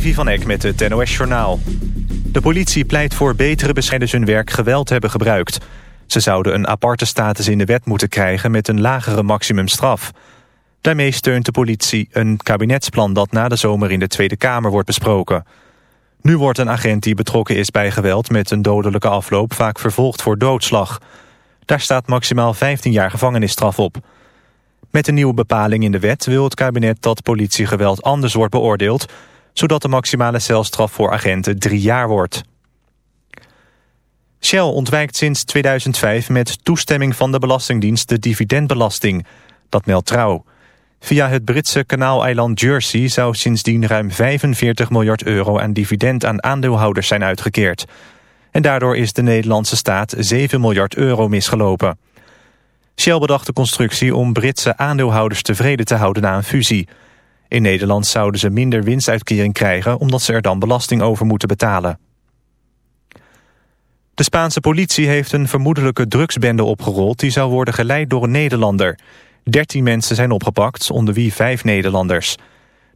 Levi van Eck met het NOS-journaal. De politie pleit voor betere bescheiders hun werk geweld hebben gebruikt. Ze zouden een aparte status in de wet moeten krijgen met een lagere maximumstraf. Daarmee steunt de politie een kabinetsplan dat na de zomer in de Tweede Kamer wordt besproken. Nu wordt een agent die betrokken is bij geweld met een dodelijke afloop vaak vervolgd voor doodslag. Daar staat maximaal 15 jaar gevangenisstraf op. Met een nieuwe bepaling in de wet wil het kabinet dat politiegeweld anders wordt beoordeeld, zodat de maximale celstraf voor agenten drie jaar wordt. Shell ontwijkt sinds 2005 met toestemming van de Belastingdienst de dividendbelasting. Dat meldt Trouw. Via het Britse kanaaleiland Jersey zou sindsdien ruim 45 miljard euro aan dividend aan aandeelhouders zijn uitgekeerd. En daardoor is de Nederlandse staat 7 miljard euro misgelopen. Shell bedacht de constructie om Britse aandeelhouders tevreden te houden na een fusie. In Nederland zouden ze minder winstuitkering krijgen omdat ze er dan belasting over moeten betalen. De Spaanse politie heeft een vermoedelijke drugsbende opgerold... die zou worden geleid door een Nederlander. Dertien mensen zijn opgepakt, onder wie vijf Nederlanders.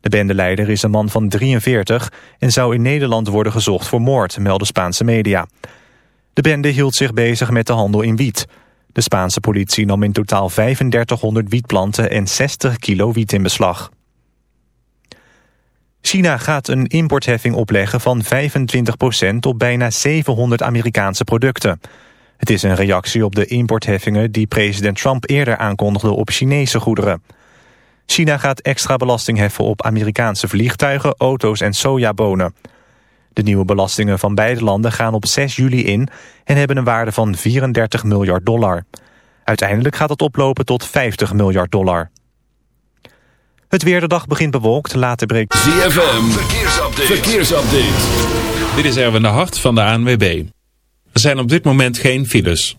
De bendeleider is een man van 43 en zou in Nederland worden gezocht voor moord, melden Spaanse media. De bende hield zich bezig met de handel in wiet. De Spaanse politie nam in totaal 3500 wietplanten en 60 kilo wiet in beslag. China gaat een importheffing opleggen van 25% op bijna 700 Amerikaanse producten. Het is een reactie op de importheffingen die president Trump eerder aankondigde op Chinese goederen. China gaat extra belasting heffen op Amerikaanse vliegtuigen, auto's en sojabonen. De nieuwe belastingen van beide landen gaan op 6 juli in en hebben een waarde van 34 miljard dollar. Uiteindelijk gaat het oplopen tot 50 miljard dollar. Het weer de dag begint bewolkt, later breekt... ZFM, verkeersupdate. verkeersupdate. Dit is Erwin de Hart van de ANWB. Er zijn op dit moment geen files.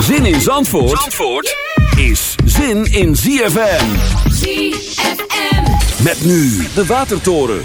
Zin in Zandvoort, Zandvoort is zin in ZFM. ZFM. Met nu de Watertoren.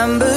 Number.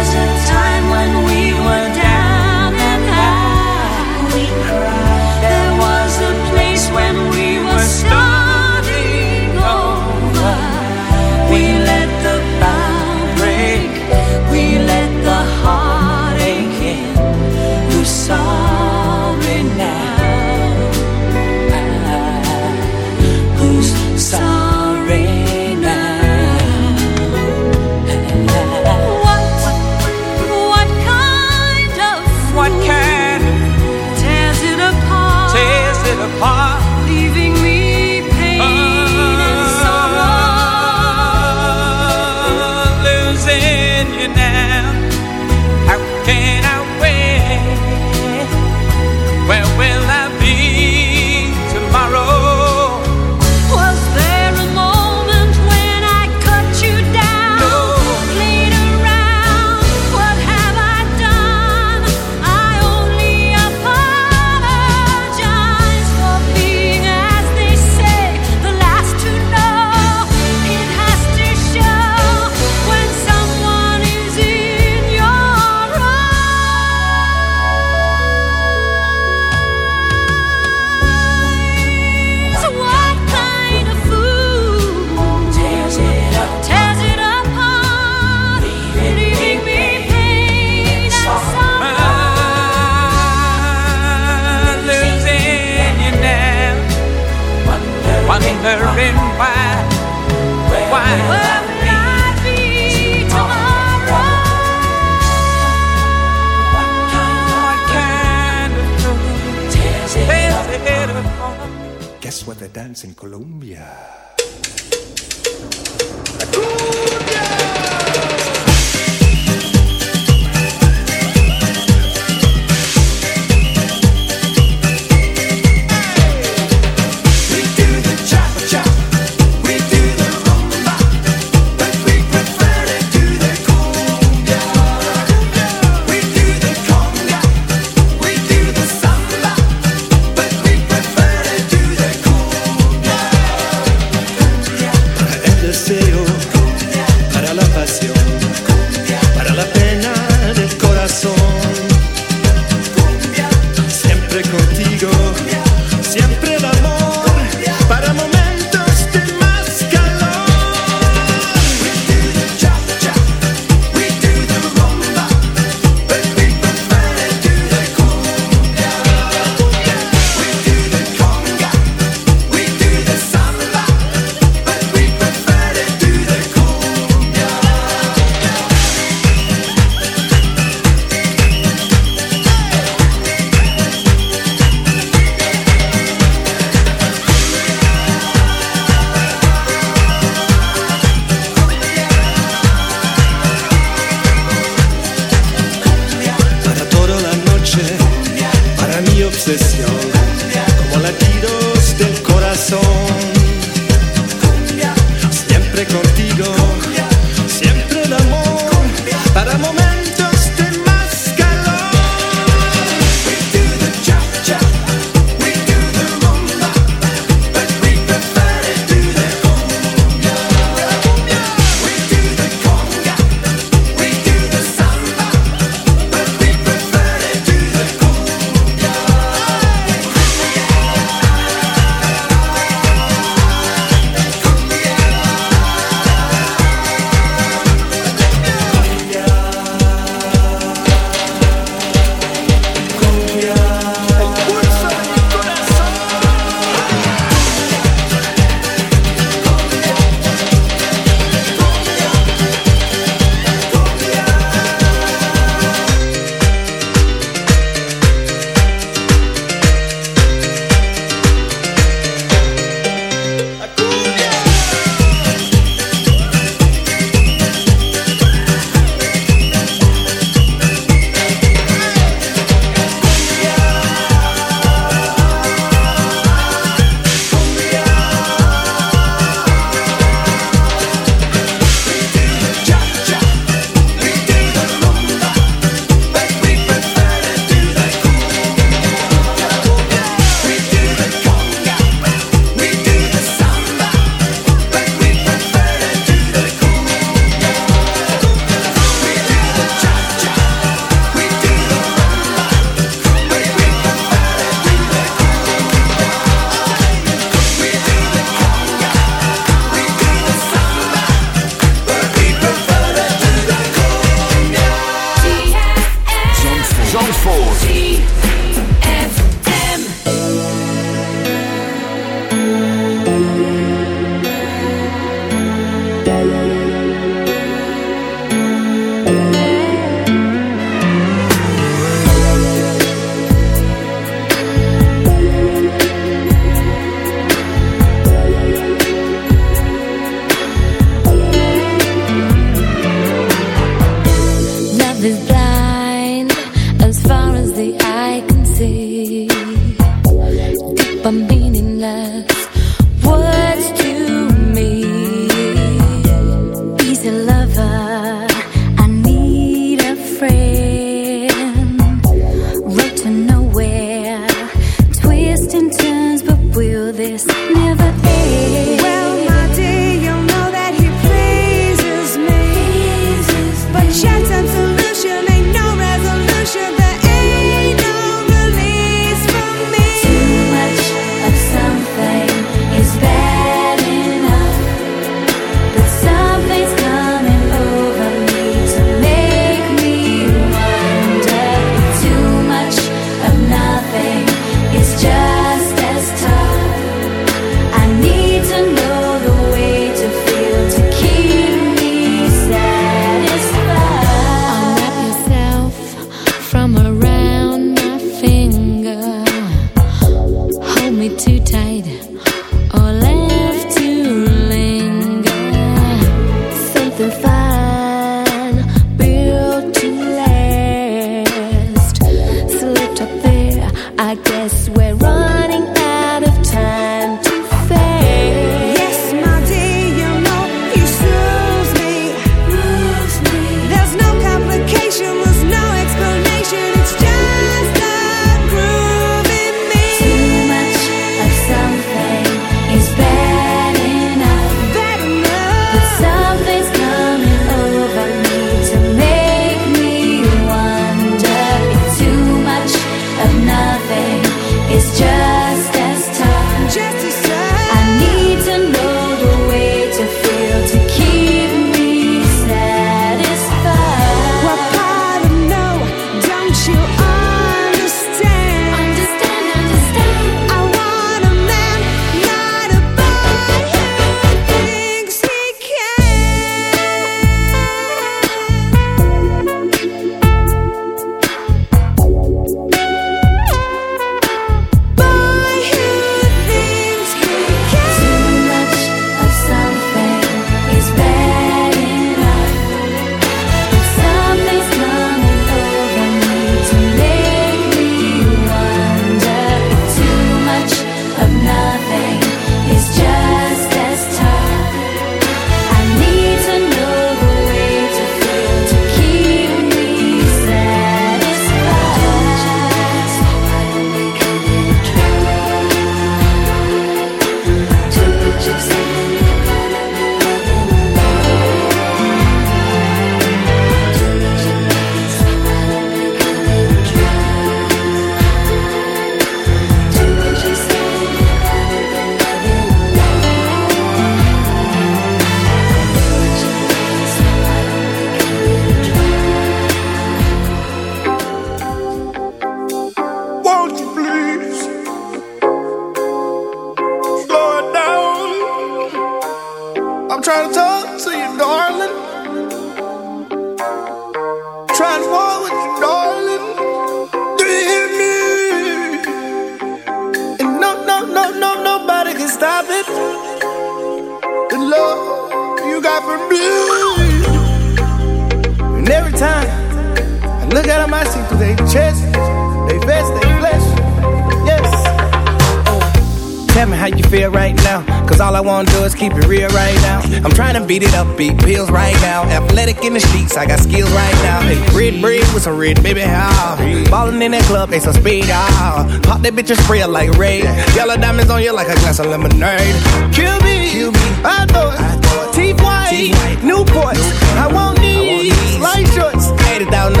upbeat pills right now. Athletic in the streets, I got skills right now. Hey, red, red with some red, baby, how? Ballin' in that club, they some speed, ah. Pop that bitch and spray her like Ray. Yellow diamonds on you like a glass of lemonade. Kill me, Kill me. I thought, I thought. T-White, Newport, I want these, light shorts. 80,000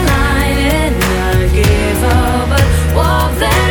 of them.